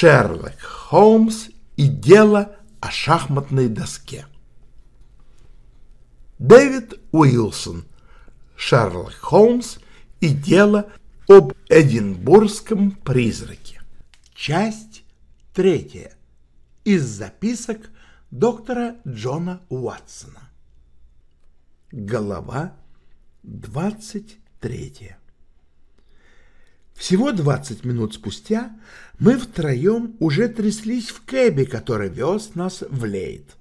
Шерлок Холмс и дело о шахматной доске. Дэвид Уилсон, Шерлок Холмс и дело об Эдинбургском призраке. Часть третья. Из записок доктора Джона Уатсона. Голова двадцать третья. Всего двадцать минут спустя мы втроем уже тряслись в кэбе, который вез нас в Лейт.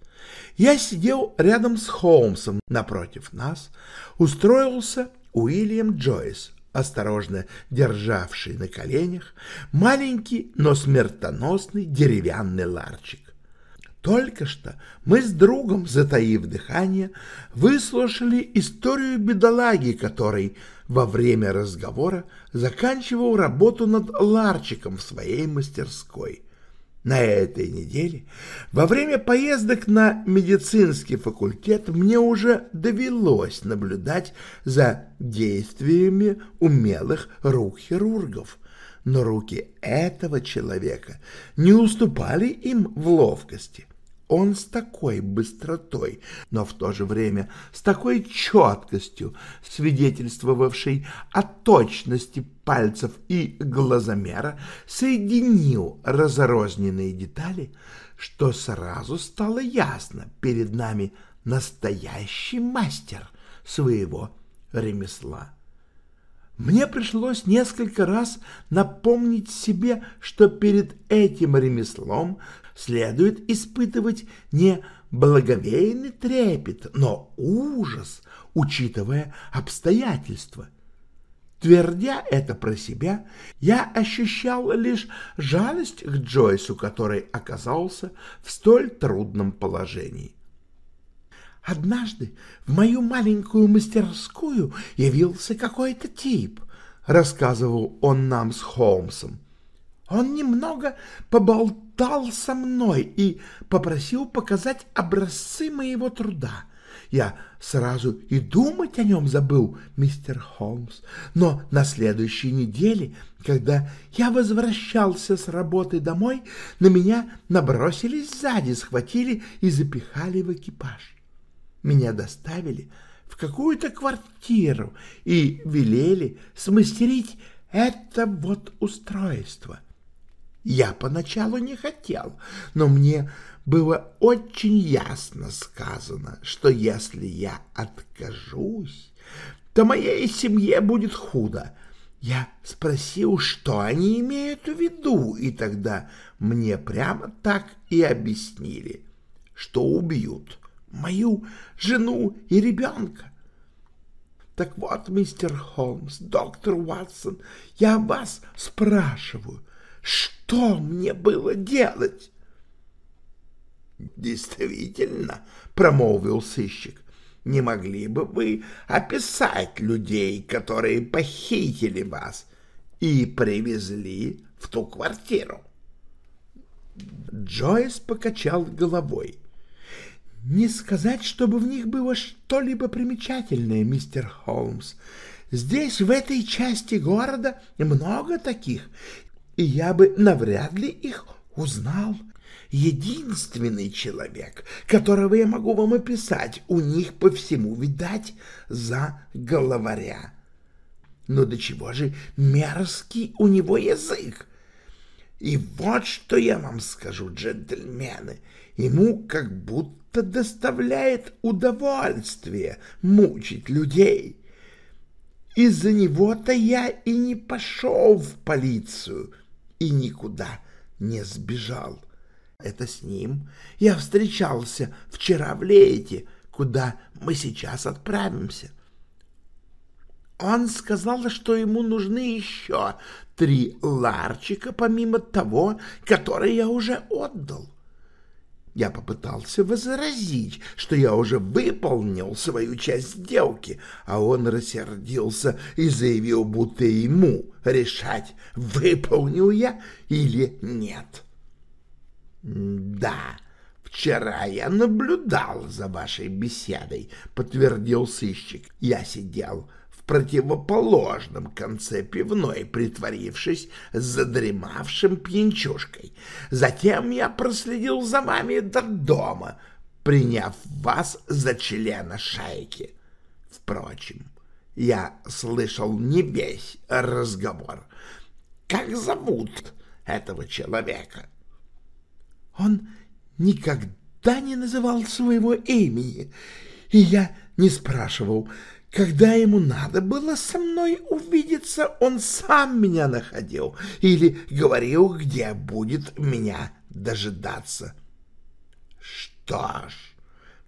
Я сидел рядом с Холмсом, напротив нас устроился Уильям Джойс, осторожно державший на коленях маленький, но смертоносный деревянный ларчик. Только что мы с другом, затаив дыхание, выслушали историю бедолаги, который во время разговора заканчивал работу над ларчиком в своей мастерской. На этой неделе, во время поездок на медицинский факультет, мне уже довелось наблюдать за действиями умелых рук хирургов, но руки этого человека не уступали им в ловкости. Он с такой быстротой, но в то же время с такой четкостью, свидетельствовавшей о точности пальцев и глазомера, соединил разрозненные детали, что сразу стало ясно перед нами настоящий мастер своего ремесла. Мне пришлось несколько раз напомнить себе, что перед этим ремеслом следует испытывать не благовейный трепет, но ужас, учитывая обстоятельства. Твердя это про себя, я ощущал лишь жалость к Джойсу, который оказался в столь трудном положении. Однажды в мою маленькую мастерскую явился какой-то тип, рассказывал он нам с Холмсом. Он немного поболтал со мной и попросил показать образцы моего труда. Я сразу и думать о нем забыл, мистер Холмс. Но на следующей неделе, когда я возвращался с работы домой, на меня набросились сзади, схватили и запихали в экипаж. Меня доставили в какую-то квартиру и велели смастерить это вот устройство — я поначалу не хотел, но мне было очень ясно сказано, что если я откажусь, то моей семье будет худо. Я спросил, что они имеют в виду, и тогда мне прямо так и объяснили, что убьют мою жену и ребенка. Так вот, мистер Холмс, доктор Уатсон, я вас спрашиваю, что мне было делать? Действительно, промолвил сыщик, не могли бы вы описать людей, которые похитили вас и привезли в ту квартиру? Джойс покачал головой. Не сказать, чтобы в них было что-либо примечательное, мистер Холмс. Здесь, в этой части города, много таких, я бы навряд ли их узнал. Единственный человек, которого я могу вам описать, у них по всему, видать, за головаря. Но до чего же мерзкий у него язык? И вот что я вам скажу, джентльмены, ему как будто доставляет удовольствие мучить людей. Из-за него-то я и не пошел в полицию, и никуда не сбежал. Это с ним я встречался вчера в Лейте, куда мы сейчас отправимся. Он сказал, что ему нужны еще три ларчика, помимо того, который я уже отдал. Я попытался возразить, что я уже выполнил свою часть сделки, а он рассердился и заявил, будто ему решать, выполнил я или нет. «Да, вчера я наблюдал за вашей беседой», — подтвердил сыщик. «Я сидел противоположном конце пивной, притворившись задремавшим пьянчушкой. Затем я проследил за вами до дома, приняв вас за члена шайки. Впрочем, я слышал не весь разговор. Как зовут этого человека? Он никогда не называл своего имени, и я не спрашивал, когда ему надо было со мной увидеться, он сам меня находил или говорил, где будет меня дожидаться. Что ж,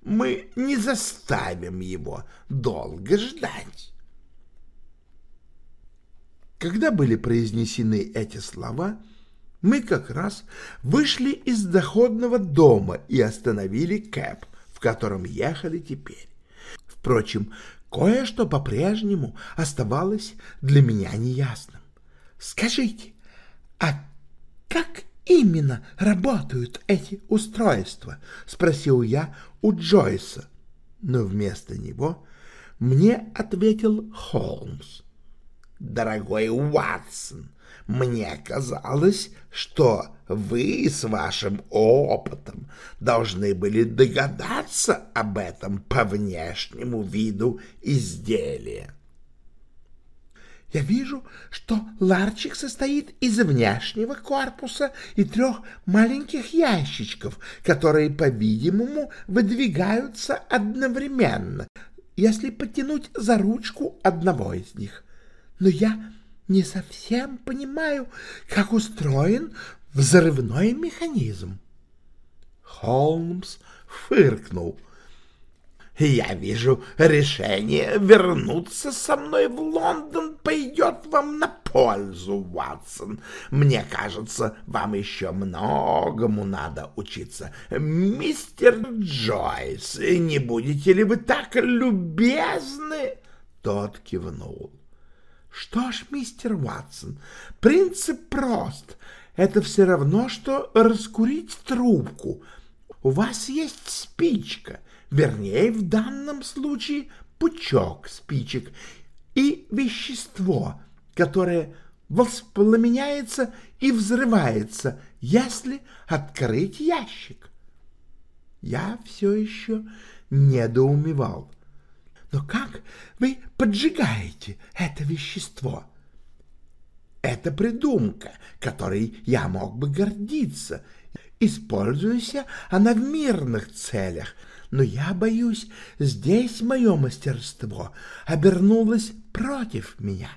мы не заставим его долго ждать. Когда были произнесены эти слова, мы как раз вышли из доходного дома и остановили кэп, в котором ехали теперь. Впрочем, Кое-что по-прежнему оставалось для меня неясным. Скажите, а как именно работают эти устройства? Спросил я у Джойса, но вместо него мне ответил Холмс. Дорогой Уатсон, мне казалось, что вы с вашим опытом должны были догадаться об этом по внешнему виду изделия. Я вижу, что ларчик состоит из внешнего корпуса и трех маленьких ящичков, которые, по-видимому, выдвигаются одновременно, если потянуть за ручку одного из них. Но я не совсем понимаю, как устроен взрывной механизм. Холмс фыркнул. «Я вижу, решение вернуться со мной в Лондон пойдет вам на пользу, Ватсон. Мне кажется, вам еще многому надо учиться. Мистер Джойс, не будете ли вы так любезны?» Тот кивнул. Что ж, мистер Ватсон, принцип прост. Это все равно, что раскурить трубку. У вас есть спичка, вернее, в данном случае пучок спичек и вещество, которое воспламеняется и взрывается, если открыть ящик. Я все еще недоумевал. Но как вы поджигаете это вещество? Это придумка, которой я мог бы гордиться, используясь она в мирных целях, но я боюсь, здесь мое мастерство обернулось против меня.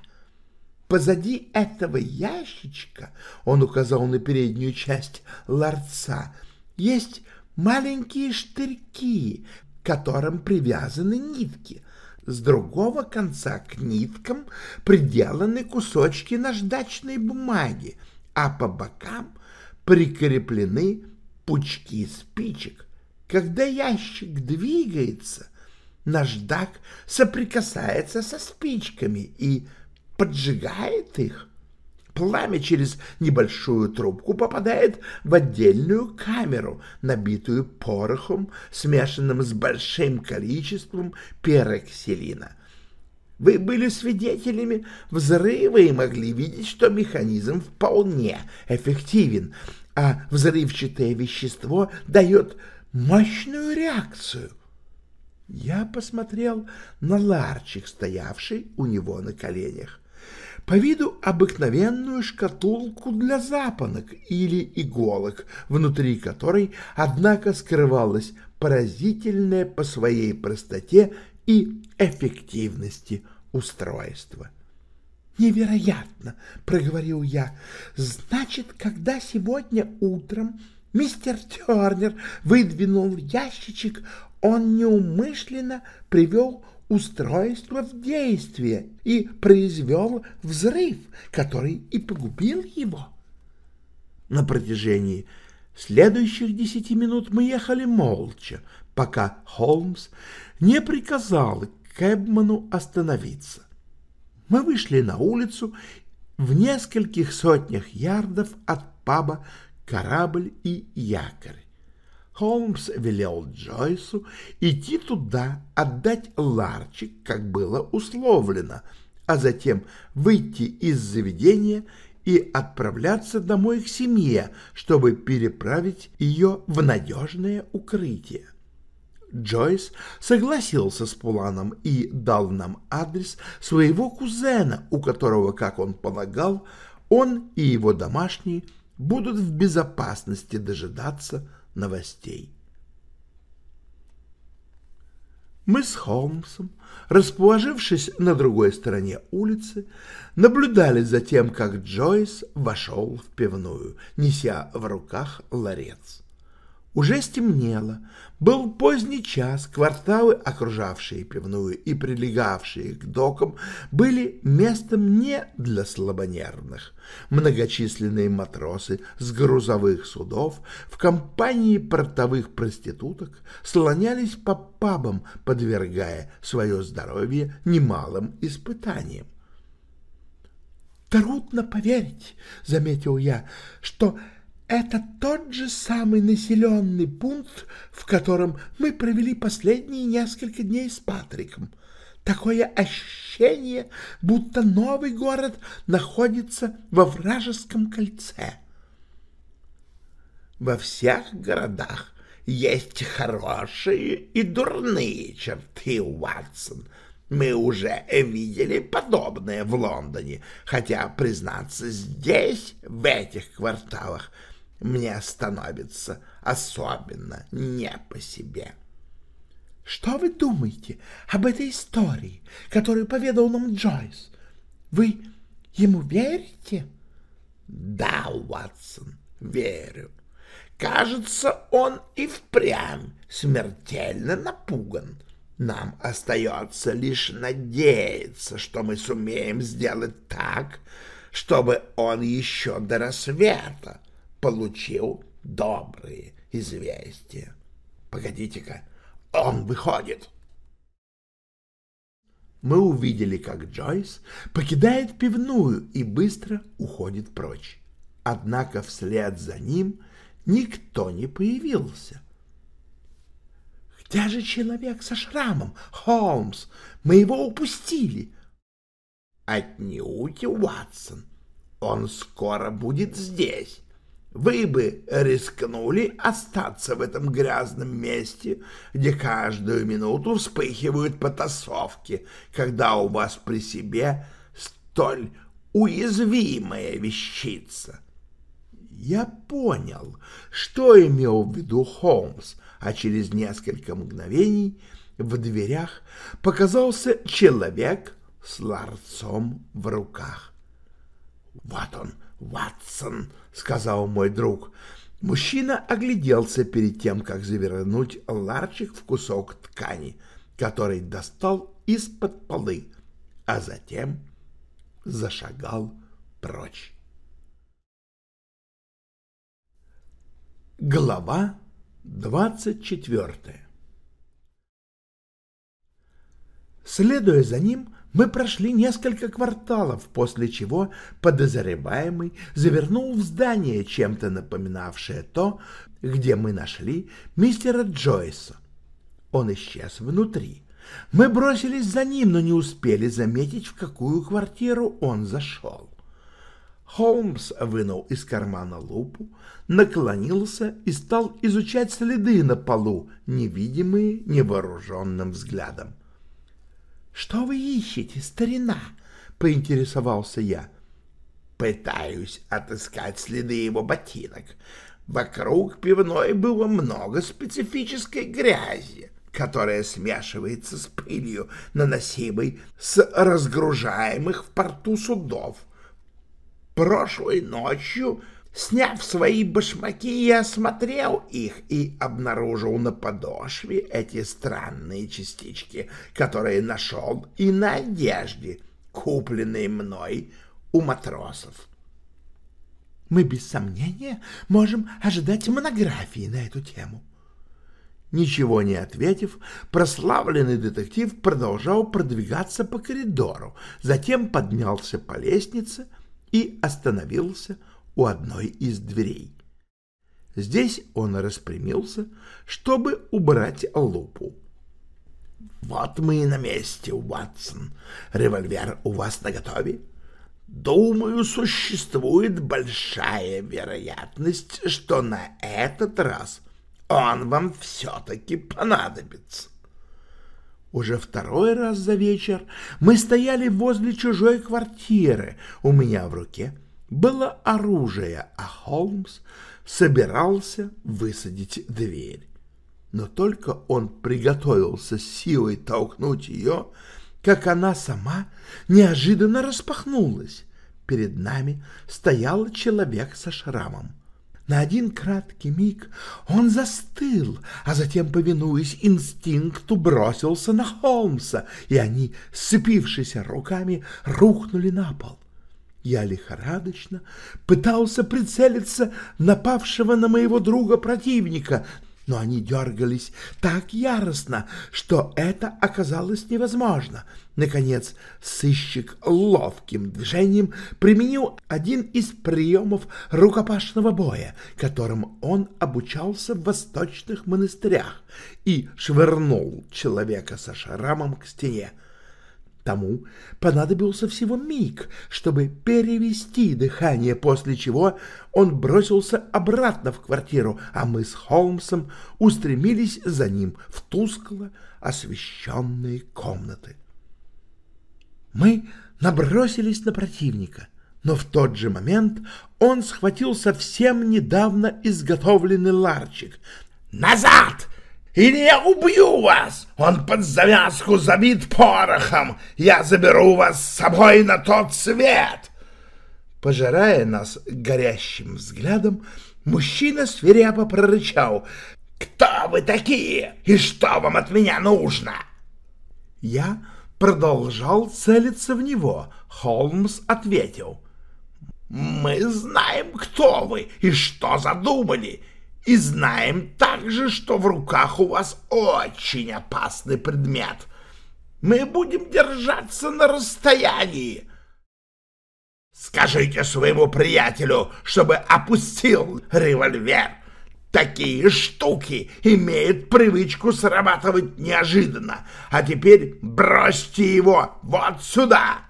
Позади этого ящичка, он указал на переднюю часть ларца, есть маленькие штырьки, к которым привязаны нитки. С другого конца к ниткам приделаны кусочки наждачной бумаги, а по бокам прикреплены пучки спичек. Когда ящик двигается, наждак соприкасается со спичками и поджигает их. Пламя через небольшую трубку попадает в отдельную камеру, набитую порохом, смешанным с большим количеством пероксилина. Вы были свидетелями взрыва и могли видеть, что механизм вполне эффективен, а взрывчатое вещество дает мощную реакцию. Я посмотрел на ларчик, стоявший у него на коленях по виду обыкновенную шкатулку для запонок или иголок, внутри которой, однако, скрывалось поразительное по своей простоте и эффективности устройство. «Невероятно!» — проговорил я. «Значит, когда сегодня утром мистер Тернер выдвинул ящичек, он неумышленно привел устройство в действие и произвел взрыв, который и погубил его. На протяжении следующих десяти минут мы ехали молча, пока Холмс не приказал Кэбману остановиться. Мы вышли на улицу в нескольких сотнях ярдов от паба «Корабль и якорь». Холмс велел Джойсу идти туда, отдать ларчик, как было условлено, а затем выйти из заведения и отправляться домой к семье, чтобы переправить ее в надежное укрытие. Джойс согласился с планом и дал нам адрес своего кузена, у которого, как он полагал, он и его домашние будут в безопасности дожидаться новостей. Мы с Холмсом, расположившись на другой стороне улицы, наблюдали за тем, как Джойс вошел в пивную, неся в руках ларец. Уже стемнело, был поздний час, кварталы, окружавшие пивную и прилегавшие к докам, были местом не для слабонервных. Многочисленные матросы с грузовых судов в компании портовых проституток слонялись по пабам, подвергая свое здоровье немалым испытаниям. «Трудно поверить», — заметил я, — «что это тот же самый населенный пункт, в котором мы провели последние несколько дней с Патриком. Такое ощущение, будто новый город находится во вражеском кольце. Во всех городах есть хорошие и дурные черты, Уатсон. Мы уже видели подобное в Лондоне, хотя, признаться, здесь, в этих кварталах, мне становится особенно не по себе. Что вы думаете об этой истории, которую поведал нам Джойс? Вы ему верите? Да, Уатсон, верю. Кажется, он и впрямь смертельно напуган. Нам остается лишь надеяться, что мы сумеем сделать так, чтобы он еще до рассвета получил добрые известия. Погодите-ка, он выходит. Мы увидели, как Джойс покидает пивную и быстро уходит прочь. Однако вслед за ним никто не появился. «Где же человек со шрамом? Холмс! Мы его упустили!» «Отнюдь, Уатсон! Он скоро будет здесь!» Вы бы рискнули остаться в этом грязном месте, где каждую минуту вспыхивают потасовки, когда у вас при себе столь уязвимая вещица. Я понял, что имел в виду Холмс, а через несколько мгновений в дверях показался человек с ларцом в руках. Вот он, Ватсон, — сказал мой друг. Мужчина огляделся перед тем, как завернуть ларчик в кусок ткани, который достал из-под полы, а затем зашагал прочь. Глава двадцать четвертая Следуя за ним, мы прошли несколько кварталов, после чего подозреваемый завернул в здание, чем-то напоминавшее то, где мы нашли мистера Джойса. Он исчез внутри. Мы бросились за ним, но не успели заметить, в какую квартиру он зашел. Холмс вынул из кармана лупу, наклонился и стал изучать следы на полу, невидимые невооруженным взглядом. «Что вы ищете, старина?» — поинтересовался я. «Пытаюсь отыскать следы его ботинок. Вокруг пивной было много специфической грязи, которая смешивается с пылью, наносимой с разгружаемых в порту судов. Прошлой ночью Сняв свои башмаки, я осмотрел их и обнаружил на подошве эти странные частички, которые нашел и на одежде, купленной мной у матросов. Мы без сомнения можем ожидать монографии на эту тему. Ничего не ответив, прославленный детектив продолжал продвигаться по коридору, затем поднялся по лестнице и остановился у одной из дверей. Здесь он распрямился, чтобы убрать лупу. «Вот мы и на месте, Уатсон. Револьвер у вас наготове?» Думаю, существует большая вероятность, что на этот раз он вам все-таки понадобится. Уже второй раз за вечер мы стояли возле чужой квартиры. У меня в руке было оружие, а Холмс собирался высадить дверь. Но только он приготовился силой толкнуть ее, как она сама неожиданно распахнулась. Перед нами стоял человек со шрамом. На один краткий миг он застыл, а затем, повинуясь инстинкту, бросился на Холмса, и они, сцепившись руками, рухнули на пол. Я лихорадочно пытался прицелиться напавшего на моего друга противника, но они дергались так яростно, что это оказалось невозможно. Наконец, сыщик ловким движением применил один из приемов рукопашного боя, которым он обучался в восточных монастырях, и швырнул человека со шрамом к стене. Тому понадобился всего миг, чтобы перевести дыхание, после чего он бросился обратно в квартиру, а мы с Холмсом устремились за ним в тускло освещенные комнаты. Мы набросились на противника, но в тот же момент он схватил совсем недавно изготовленный ларчик. «Назад!» Или я убью вас! Он под завязку забит порохом! Я заберу вас с собой на тот свет!» Пожирая нас горящим взглядом, мужчина свирепо прорычал. «Кто вы такие? И что вам от меня нужно?» Я продолжал целиться в него. Холмс ответил. «Мы знаем, кто вы и что задумали, и знаем также, что в руках у вас очень опасный предмет. Мы будем держаться на расстоянии. Скажите своему приятелю, чтобы опустил револьвер. Такие штуки имеют привычку срабатывать неожиданно. А теперь бросьте его вот сюда.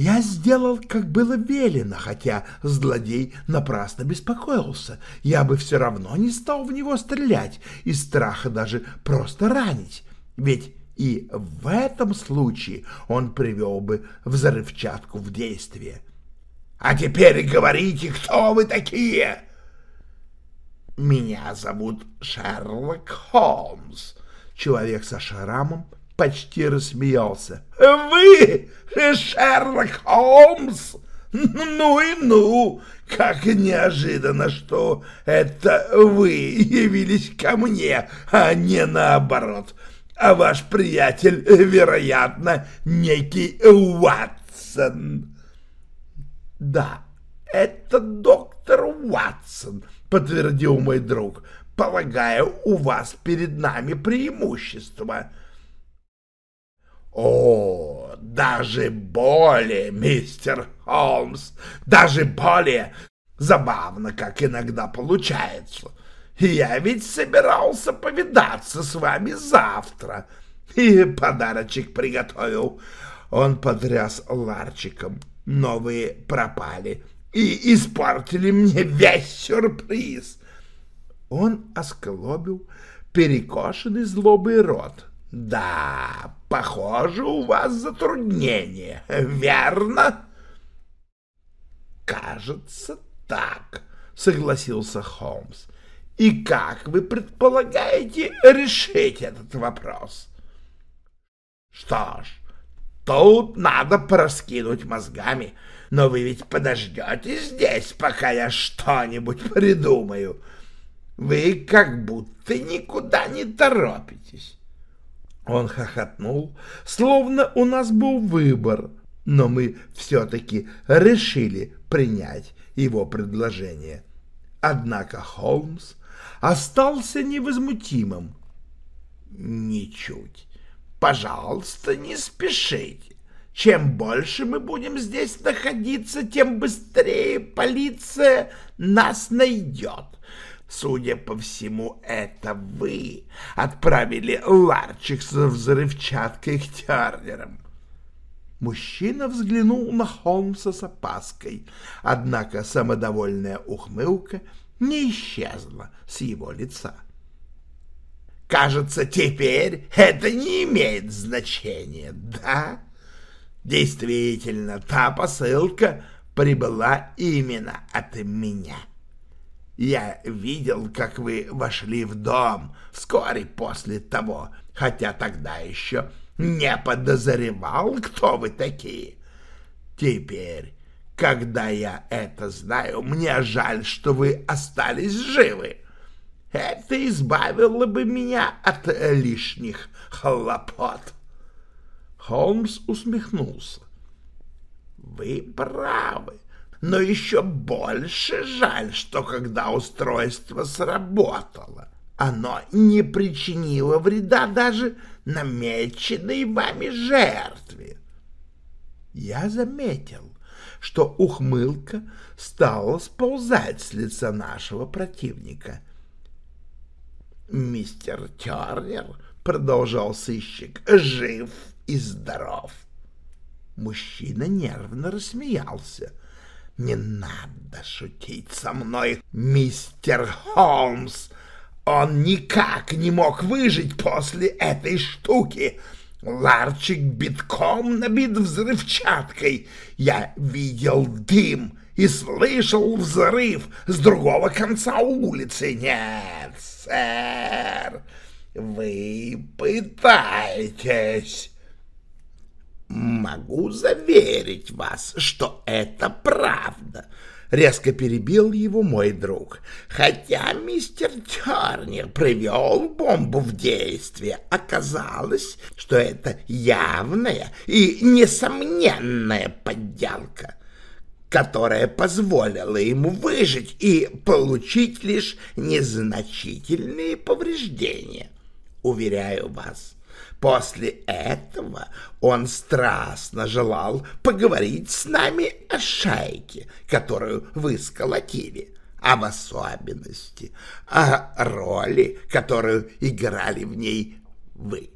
Я сделал, как было велено, хотя злодей напрасно беспокоился. Я бы все равно не стал в него стрелять, из страха даже просто ранить. Ведь и в этом случае он привел бы взрывчатку в действие. «А теперь говорите, кто вы такие?» «Меня зовут Шерлок Холмс», — человек со шрамом почти рассмеялся. «Вы, Шерлок Холмс? Ну и ну! Как неожиданно, что это вы явились ко мне, а не наоборот. А ваш приятель, вероятно, некий Уатсон». «Да, это доктор Уатсон», — подтвердил мой друг. «Полагаю, у вас перед нами преимущество». О, даже более, мистер Холмс, даже более забавно, как иногда получается. Я ведь собирался повидаться с вами завтра и подарочек приготовил. Он потряс ларчиком, новые пропали и испортили мне весь сюрприз. Он осколобил перекошенный злобый рот. Да, похоже, у вас затруднение, верно? Кажется, так, согласился Холмс. И как вы предполагаете решить этот вопрос? Что ж, Тут надо проскинуть мозгами, но вы ведь подождете здесь, пока я что-нибудь придумаю. Вы как будто никуда не торопитесь. Он хохотнул, словно у нас был выбор, но мы все-таки решили принять его предложение. Однако Холмс остался невозмутимым. Ничуть. Пожалуйста, не спешите. Чем больше мы будем здесь находиться, тем быстрее полиция нас найдет. Судя по всему, это вы отправили Ларчик со взрывчаткой к Тернерам. Мужчина взглянул на Холмса с опаской, однако самодовольная ухмылка не исчезла с его лица. «Кажется, теперь это не имеет значения, да?» Действительно, та посылка прибыла именно от меня. Я видел, как вы вошли в дом вскоре после того, хотя тогда еще не подозревал, кто вы такие. Теперь, когда я это знаю, мне жаль, что вы остались живы. Это избавило бы меня от лишних хлопот. Холмс усмехнулся. Вы правы, но еще больше жаль, что когда устройство сработало, оно не причинило вреда даже намеченной вами жертве. Я заметил, что ухмылка стала сползать с лица нашего противника. «Мистер Тернер», — продолжал сыщик, — «жив и здоров». Мужчина нервно рассмеялся. «Не надо шутить со мной, мистер Холмс!» Он никак не мог выжить после этой штуки. Ларчик битком набит взрывчаткой. Я видел дым и слышал взрыв с другого конца улицы. Нет, сэр, вы пытаетесь. Могу заверить вас, что это правда. Резко перебил его мой друг. Хотя мистер Тернер привел бомбу в действие, оказалось, что это явная и несомненная подделка, которая позволила ему выжить и получить лишь незначительные повреждения. Уверяю вас, После этого он страстно желал поговорить с нами о шайке, которую вы сколотили, а в особенности о роли, которую играли в ней вы.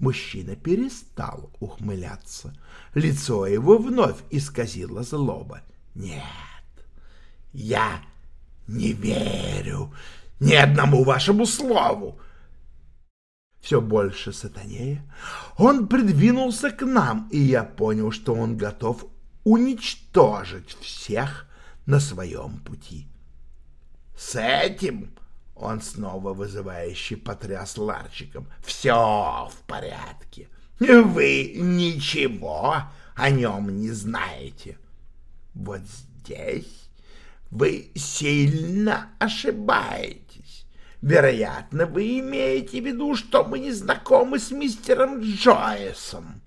Мужчина перестал ухмыляться. Лицо его вновь исказило злоба. «Нет, я не верю ни одному вашему слову все больше сатанея, он придвинулся к нам, и я понял, что он готов уничтожить всех на своем пути. С этим он снова вызывающе потряс ларчиком. «Все в порядке. Вы ничего о нем не знаете. Вот здесь вы сильно ошибаетесь. Вероятно, вы имеете в виду, что мы не знакомы с мистером Джойсом.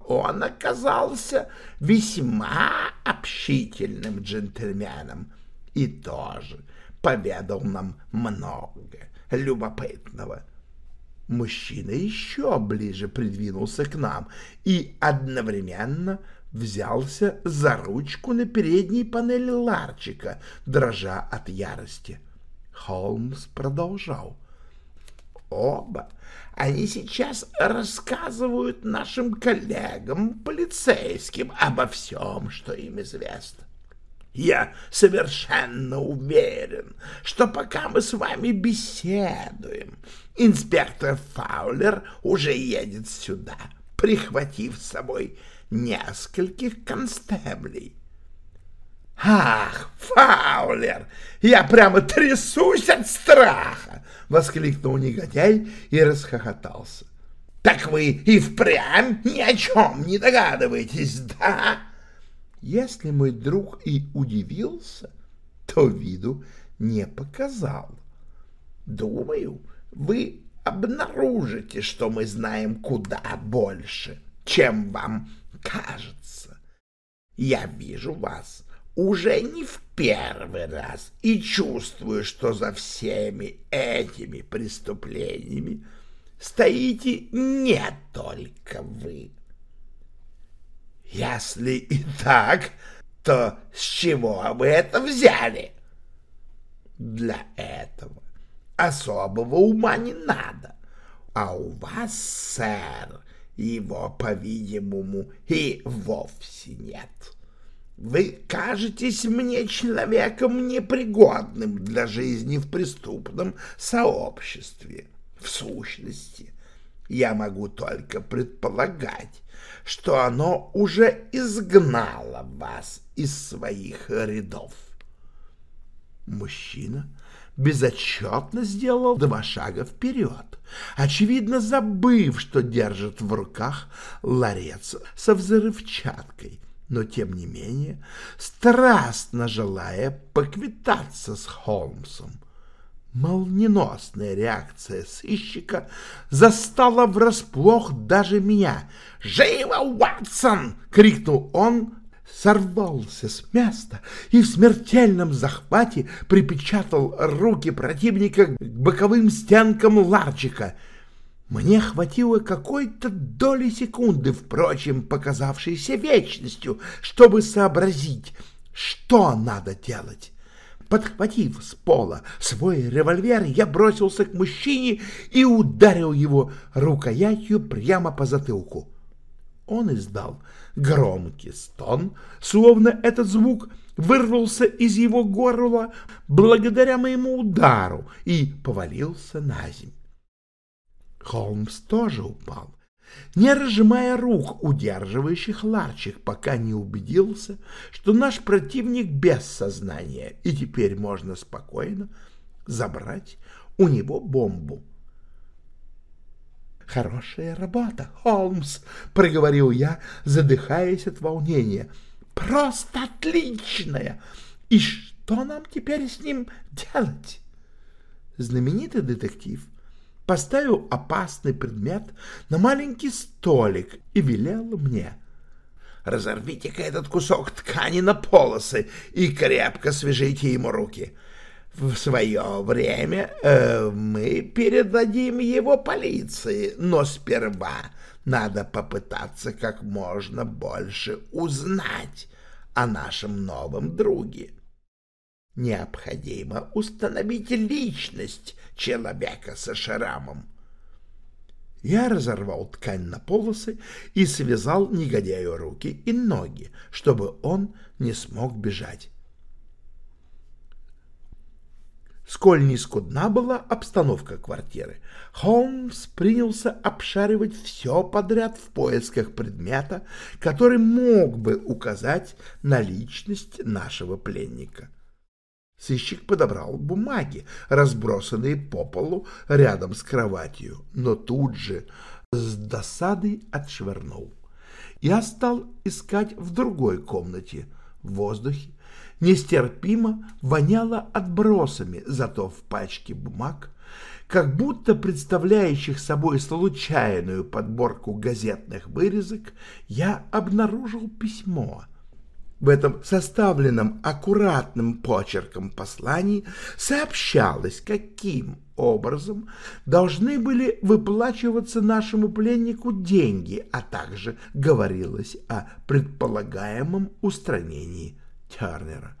Он оказался весьма общительным джентльменом и тоже поведал нам много любопытного. Мужчина еще ближе придвинулся к нам и одновременно взялся за ручку на передней панели ларчика, дрожа от ярости. Холмс продолжал. Оба они сейчас рассказывают нашим коллегам, полицейским, обо всем, что им известно. Я совершенно уверен, что пока мы с вами беседуем, инспектор Фаулер уже едет сюда, прихватив с собой нескольких констеблей. «Ах, Фаулер! Я прямо трясусь от страха!» — воскликнул негодяй и расхохотался. Так вы и впрямь ни о чем не догадываетесь, да? Если мой друг и удивился, то виду не показал. Думаю, вы обнаружите, что мы знаем куда больше, чем вам кажется. Я вижу вас уже не в первый раз и чувствую, что за всеми этими преступлениями стоите не только вы. Если и так, то с чего вы это взяли? Для этого особого ума не надо. А у вас, сэр, его, по-видимому, и вовсе нет. Вы кажетесь мне человеком непригодным для жизни в преступном сообществе. В сущности, я могу только предполагать, что оно уже изгнало вас из своих рядов. Мужчина безотчетно сделал два шага вперед, очевидно забыв, что держит в руках ларец со взрывчаткой, но тем не менее страстно желая поквитаться с Холмсом. Молниеносная реакция сыщика застала врасплох даже меня. «Живо, Уатсон!» — крикнул он, сорвался с места и в смертельном захвате припечатал руки противника к боковым стенкам ларчика. Мне хватило какой-то доли секунды, впрочем, показавшейся вечностью, чтобы сообразить, что надо делать. Подхватив с пола свой револьвер, я бросился к мужчине и ударил его рукоятью прямо по затылку. Он издал громкий стон, словно этот звук вырвался из его горла благодаря моему удару и повалился на землю. Холмс тоже упал, не разжимая рук, удерживающих ларчик, пока не убедился, что наш противник без сознания, и теперь можно спокойно забрать у него бомбу. «Хорошая работа, Холмс!» — проговорил я, задыхаясь от волнения. «Просто отличная! И что нам теперь с ним делать?» Знаменитый детектив поставил опасный предмет на маленький столик и велел мне. «Разорвите-ка этот кусок ткани на полосы и крепко свяжите ему руки. В свое время э, мы передадим его полиции, но сперва надо попытаться как можно больше узнать о нашем новом друге. Необходимо установить личность человека со шрамом. Я разорвал ткань на полосы и связал негодяю руки и ноги, чтобы он не смог бежать. Сколь нескудна была обстановка квартиры, Холмс принялся обшаривать все подряд в поисках предмета, который мог бы указать на личность нашего пленника. Сыщик подобрал бумаги, разбросанные по полу рядом с кроватью, но тут же с досадой отшвырнул. Я стал искать в другой комнате. В воздухе нестерпимо воняло отбросами, зато в пачке бумаг, как будто представляющих собой случайную подборку газетных вырезок, я обнаружил письмо — в этом составленном аккуратным почерком послании сообщалось, каким образом должны были выплачиваться нашему пленнику деньги, а также говорилось о предполагаемом устранении Тернера.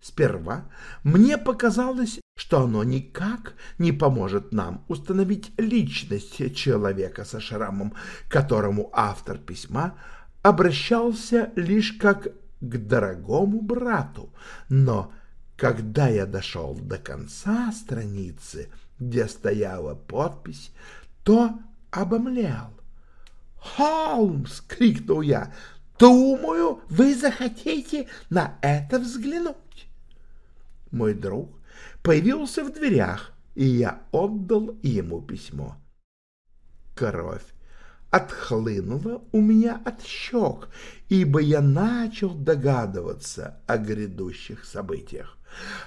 Сперва мне показалось, что оно никак не поможет нам установить личность человека со шрамом, которому автор письма – обращался лишь как к дорогому брату, но когда я дошел до конца страницы, где стояла подпись, то обомлел. «Холмс!» — крикнул я. «Думаю, вы захотите на это взглянуть!» Мой друг появился в дверях, и я отдал ему письмо. Кровь отхлынула у меня от щек, ибо я начал догадываться о грядущих событиях.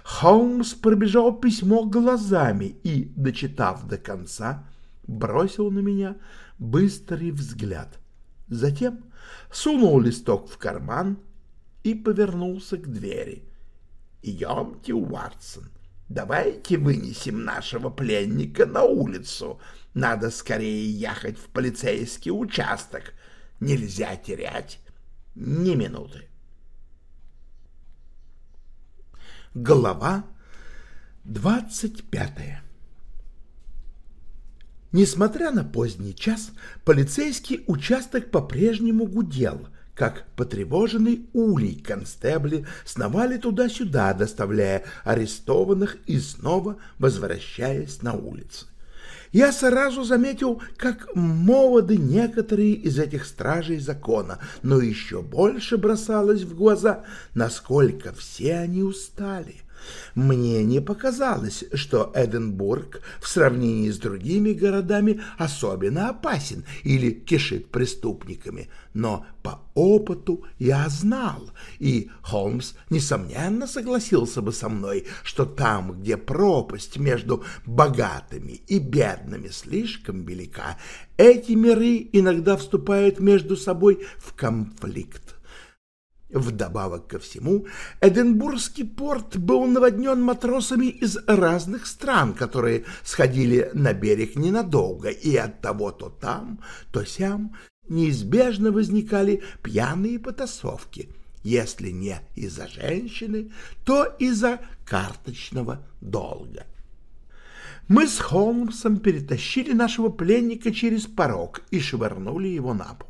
Холмс пробежал письмо глазами и, дочитав до конца, бросил на меня быстрый взгляд. Затем сунул листок в карман и повернулся к двери. «Идемте, Уатсон, давайте вынесем нашего пленника на улицу. Надо скорее ехать в полицейский участок. Нельзя терять ни минуты». Глава двадцать пятая Несмотря на поздний час, полицейский участок по-прежнему гудел, как потревоженный улей констебли сновали туда-сюда, доставляя арестованных и снова возвращаясь на улицы. Я сразу заметил, как молоды некоторые из этих стражей закона, но еще больше бросалось в глаза, насколько все они устали — мне не показалось, что Эдинбург в сравнении с другими городами особенно опасен или кишит преступниками, но по опыту я знал, и Холмс, несомненно, согласился бы со мной, что там, где пропасть между богатыми и бедными слишком велика, эти миры иногда вступают между собой в конфликт. Вдобавок ко всему, Эдинбургский порт был наводнен матросами из разных стран, которые сходили на берег ненадолго, и от того то там, то сям неизбежно возникали пьяные потасовки, если не из-за женщины, то из-за карточного долга. Мы с Холмсом перетащили нашего пленника через порог и швырнули его на пол.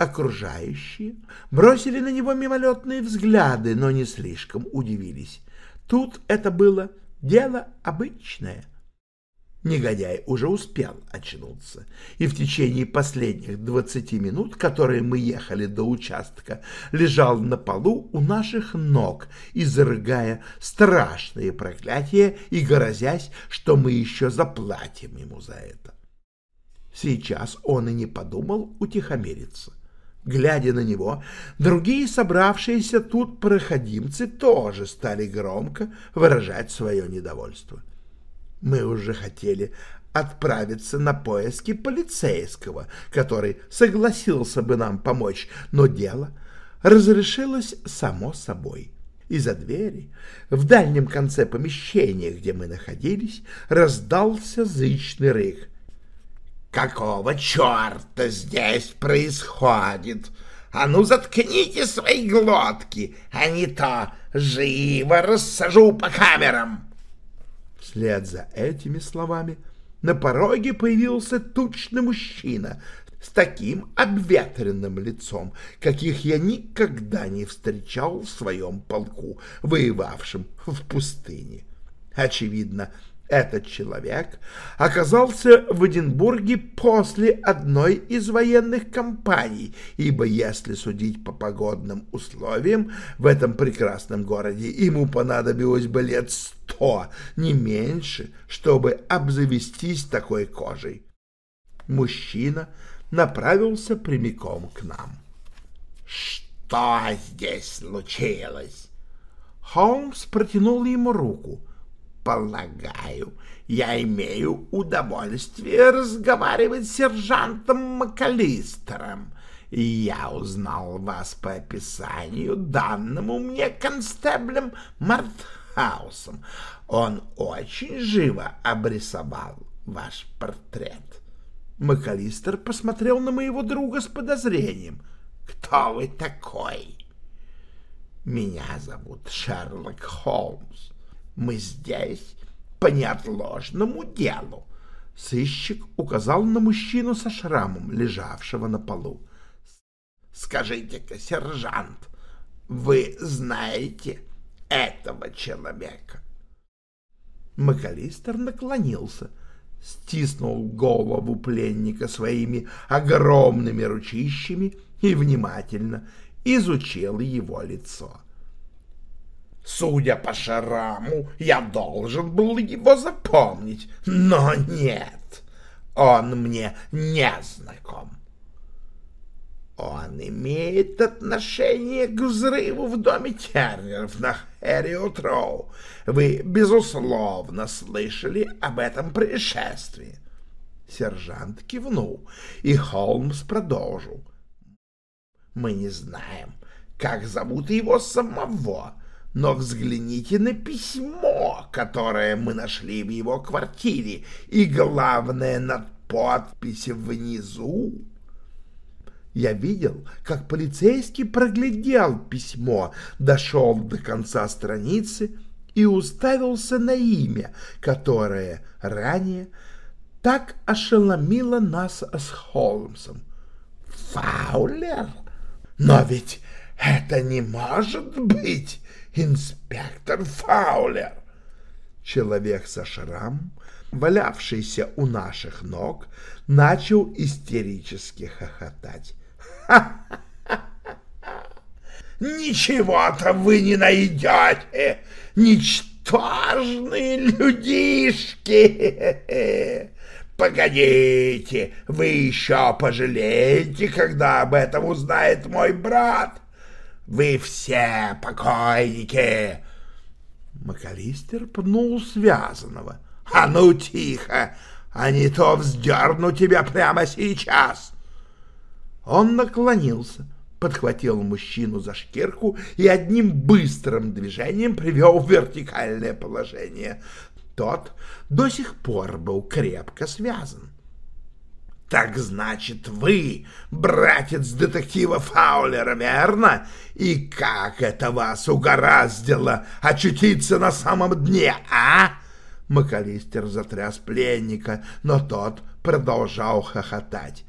Окружающие бросили на него мимолетные взгляды, но не слишком удивились. Тут это было дело обычное. Негодяй уже успел очнуться, и в течение последних двадцати минут, которые мы ехали до участка, лежал на полу у наших ног, изрыгая страшные проклятия и грозясь, что мы еще заплатим ему за это. Сейчас он и не подумал утихомириться. Глядя на него, другие собравшиеся тут проходимцы тоже стали громко выражать свое недовольство. Мы уже хотели отправиться на поиски полицейского, который согласился бы нам помочь, но дело разрешилось само собой. Из-за двери в дальнем конце помещения, где мы находились, раздался зычный рык. Какого черта здесь происходит? А ну, заткните свои глотки, а не то живо рассажу по камерам. Вслед за этими словами на пороге появился тучный мужчина с таким обветренным лицом, каких я никогда не встречал в своем полку, воевавшем в пустыне. Очевидно, этот человек оказался в Эдинбурге после одной из военных кампаний, ибо, если судить по погодным условиям, в этом прекрасном городе ему понадобилось бы лет сто, не меньше, чтобы обзавестись такой кожей. Мужчина направился прямиком к нам. «Что здесь случилось?» Холмс протянул ему руку — Полагаю, я имею удовольствие разговаривать с сержантом МакАлистером. Я узнал вас по описанию, данному мне констеблем Мартхаусом. Он очень живо обрисовал ваш портрет. МакАлистер посмотрел на моего друга с подозрением. «Кто вы такой?» «Меня зовут Шерлок Холмс. Мы здесь по неотложному делу. Сыщик указал на мужчину со шрамом, лежавшего на полу. «Скажите-ка, сержант, вы знаете этого человека?» МакАлистер наклонился, стиснул голову пленника своими огромными ручищами и внимательно изучил его лицо. Судя по шраму, я должен был его запомнить, но нет. он мне не знаком. Он имеет отношение к взрыву в доме Тернеров на Хэриот Роу. Вы, безусловно, слышали об этом происшествии. Сержант кивнул, и Холмс продолжил. Мы не знаем, как зовут его самого, но взгляните на письмо, которое мы нашли в его квартире, и, главное, над подписью внизу. Я видел, как полицейский проглядел письмо, дошел до конца страницы и уставился на имя, которое ранее так ошеломило нас с Холмсом. Фаулер? Но ведь это не может быть инспектор Фаулер. Человек со шрамом, валявшийся у наших ног, начал истерически хохотать. Ничего-то вы не найдете, ничтожные людишки! Погодите, вы еще пожалеете, когда об этом узнает мой брат. Вы все покойники. МакАлистер пнул связанного. А ну тихо, а не то вздерну тебя прямо сейчас. Он наклонился, подхватил мужчину за шкирку и одним быстрым движением привел в вертикальное положение. Тот до сих пор был крепко связан. «Так значит, вы, братец детектива Фаулера, верно? И как это вас угораздило очутиться на самом дне, а?» МакАлистер затряс пленника, но тот продолжал хохотать.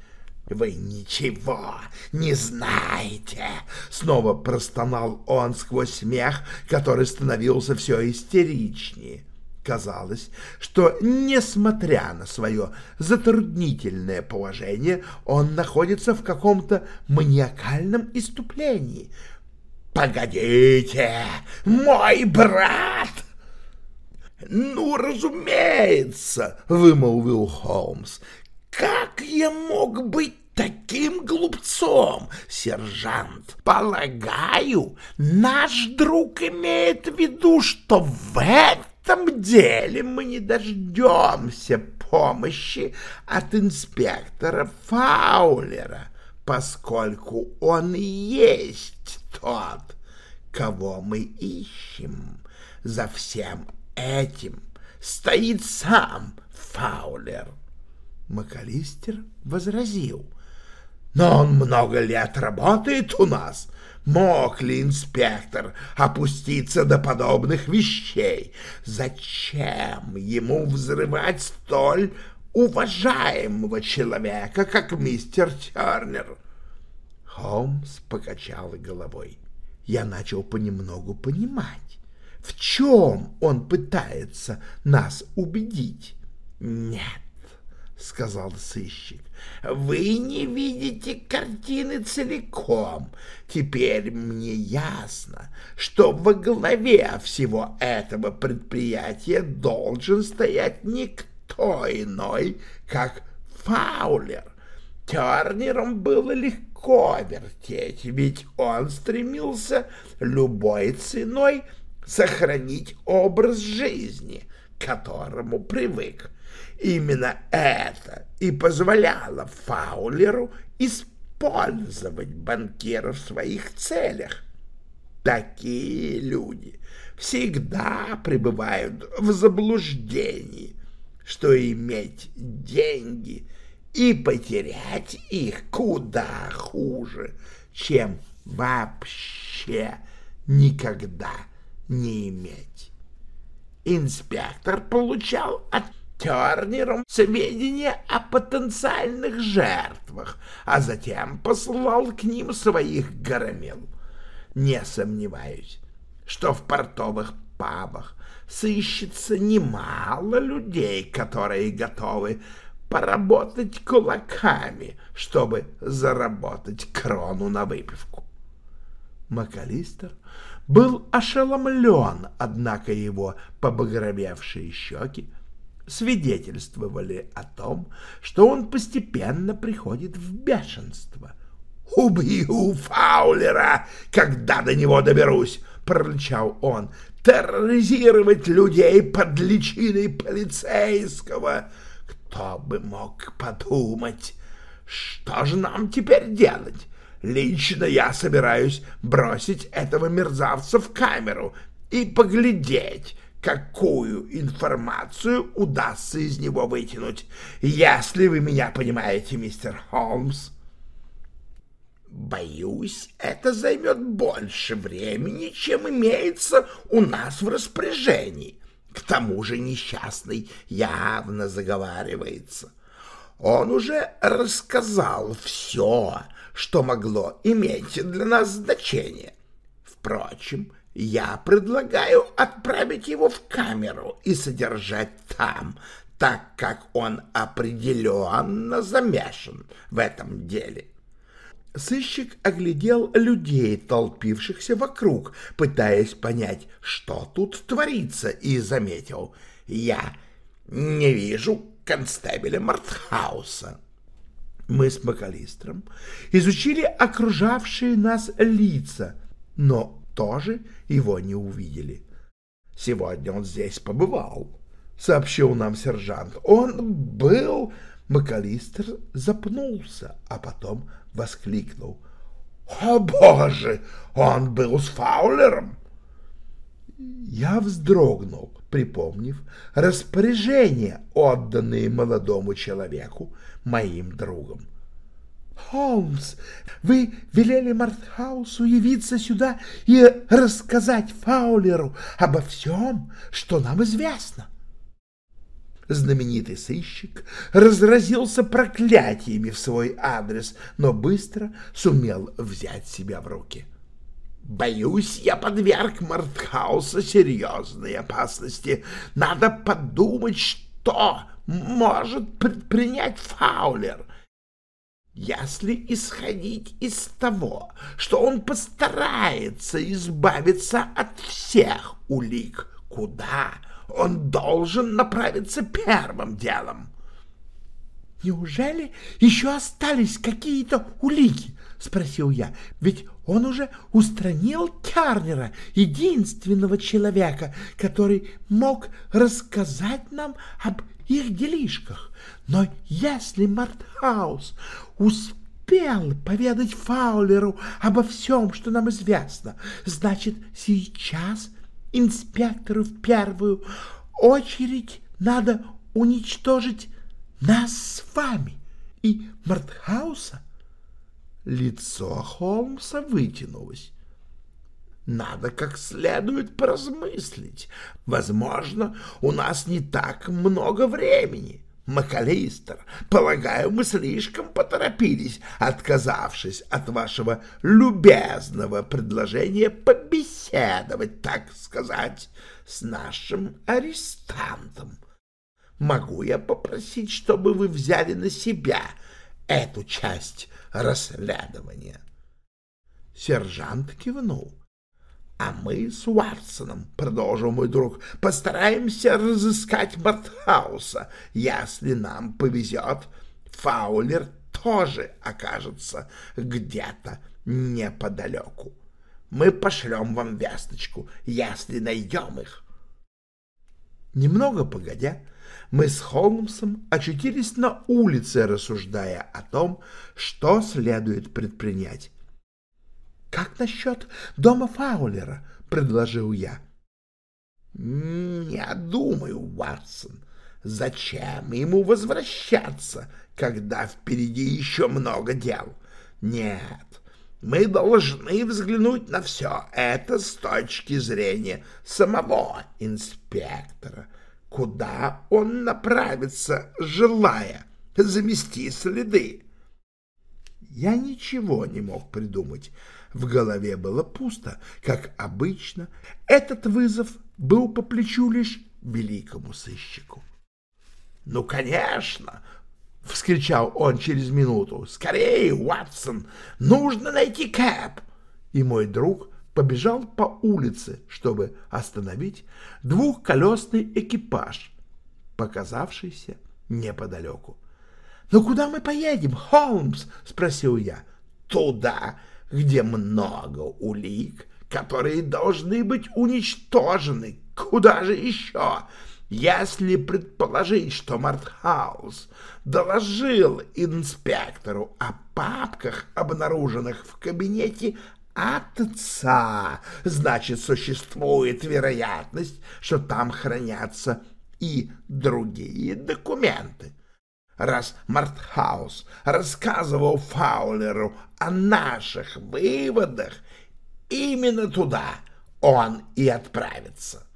«Вы ничего не знаете!» Снова простонал он сквозь смех, который становился все истеричнее. Казалось, что, несмотря на свое затруднительное положение, он находится в каком-то маниакальном иступлении. «Погодите, мой брат!» «Ну, разумеется!» — вымолвил Холмс. «Как я мог быть таким глупцом, сержант? Полагаю, наш друг имеет в виду, что в этом деле мы не дождемся помощи от инспектора Фаулера, поскольку он и есть тот, кого мы ищем. За всем этим стоит сам Фаулер. МакАлистер возразил. Но он много лет работает у нас. Мог ли инспектор опуститься до подобных вещей? Зачем ему взрывать столь уважаемого человека, как мистер Тернер? Холмс покачал головой. Я начал понемногу понимать, в чем он пытается нас убедить. Нет, — сказал сыщик. — Вы не видите картины целиком. Теперь мне ясно, что во главе всего этого предприятия должен стоять никто иной, как Фаулер. Тернером было легко вертеть, ведь он стремился любой ценой сохранить образ жизни, которому привык Именно это и позволяло Фаулеру использовать банкира в своих целях. Такие люди всегда пребывают в заблуждении, что иметь деньги и потерять их куда хуже, чем вообще никогда не иметь. Инспектор получал от Тернером сведения о потенциальных жертвах, а затем послал к ним своих громил. Не сомневаюсь, что в портовых пабах сыщется немало людей, которые готовы поработать кулаками, чтобы заработать крону на выпивку. МакАлистер был ошеломлен, однако его побагровевшие щеки свидетельствовали о том, что он постепенно приходит в бешенство. «Убью Фаулера, когда до него доберусь!» — прорычал он. «Терроризировать людей под личиной полицейского! Кто бы мог подумать, что же нам теперь делать?» Лично я собираюсь бросить этого мерзавца в камеру и поглядеть, какую информацию удастся из него вытянуть, если вы меня понимаете, мистер Холмс. Боюсь, это займет больше времени, чем имеется у нас в распоряжении. К тому же несчастный явно заговаривается. Он уже рассказал все, что могло иметь для нас значение. Впрочем, я предлагаю отправить его в камеру и содержать там, так как он определенно замешан в этом деле. Сыщик оглядел людей, толпившихся вокруг, пытаясь понять, что тут творится, и заметил. «Я не вижу констебеля Мартхауса». Мы с Макалистром изучили окружавшие нас лица, но тоже его не увидели. «Сегодня он здесь побывал», — сообщил нам сержант. «Он был...» Макалистр запнулся, а потом воскликнул. «О, Боже! Он был с Фаулером!» Я вздрогнул, припомнив распоряжение, отданные молодому человеку моим другом. «Холмс, вы велели Мартхаусу явиться сюда и рассказать Фаулеру обо всем, что нам известно». Знаменитый сыщик разразился проклятиями в свой адрес, но быстро сумел взять себя в руки. Боюсь, я подверг Мартхауса серьезной опасности. Надо подумать, что может предпринять Фаулер. Если исходить из того, что он постарается избавиться от всех улик, куда он должен направиться первым делом? «Неужели еще остались какие-то улики?» — спросил я. «Ведь он уже устранил Тернера, единственного человека, который мог рассказать нам об их делишках. Но если Мартхаус успел поведать Фаулеру обо всем, что нам известно, значит, сейчас инспектору в первую очередь надо уничтожить нас с вами и Мартхауса. Лицо Холмса вытянулось. Надо как следует поразмыслить. Возможно, у нас не так много времени. МакАлистер, полагаю, мы слишком поторопились, отказавшись от вашего любезного предложения побеседовать, так сказать, с нашим арестантом. Могу я попросить, чтобы вы взяли на себя эту часть расследования? Сержант кивнул. А мы с Уатсоном, — продолжил мой друг, — постараемся разыскать Мартхауса. Если нам повезет, Фаулер тоже окажется где-то неподалеку. Мы пошлем вам весточку, если найдем их. Немного погодя, мы с Холмсом очутились на улице, рассуждая о том, что следует предпринять. «Как насчет дома Фаулера?» — предложил я. «Не думаю, Ватсон. Зачем ему возвращаться, когда впереди еще много дел? Нет, мы должны взглянуть на все это с точки зрения самого инспектора. Куда он направится, желая замести следы?» Я ничего не мог придумать. В голове было пусто, как обычно. Этот вызов был по плечу лишь великому сыщику. — Ну, конечно! — вскричал он через минуту. — Скорее, Уатсон! Нужно найти Кэп! И мой друг побежал по улице, чтобы остановить двухколесный экипаж, показавшийся неподалеку. «Ну куда мы поедем, Холмс?» — спросил я. «Туда, где много улик, которые должны быть уничтожены. Куда же еще?» Если предположить, что Мартхаус доложил инспектору о папках, обнаруженных в кабинете отца, значит, существует вероятность, что там хранятся и другие документы. Раз Мартхаус рассказывал Фаулеру о наших выводах, именно туда он и отправится.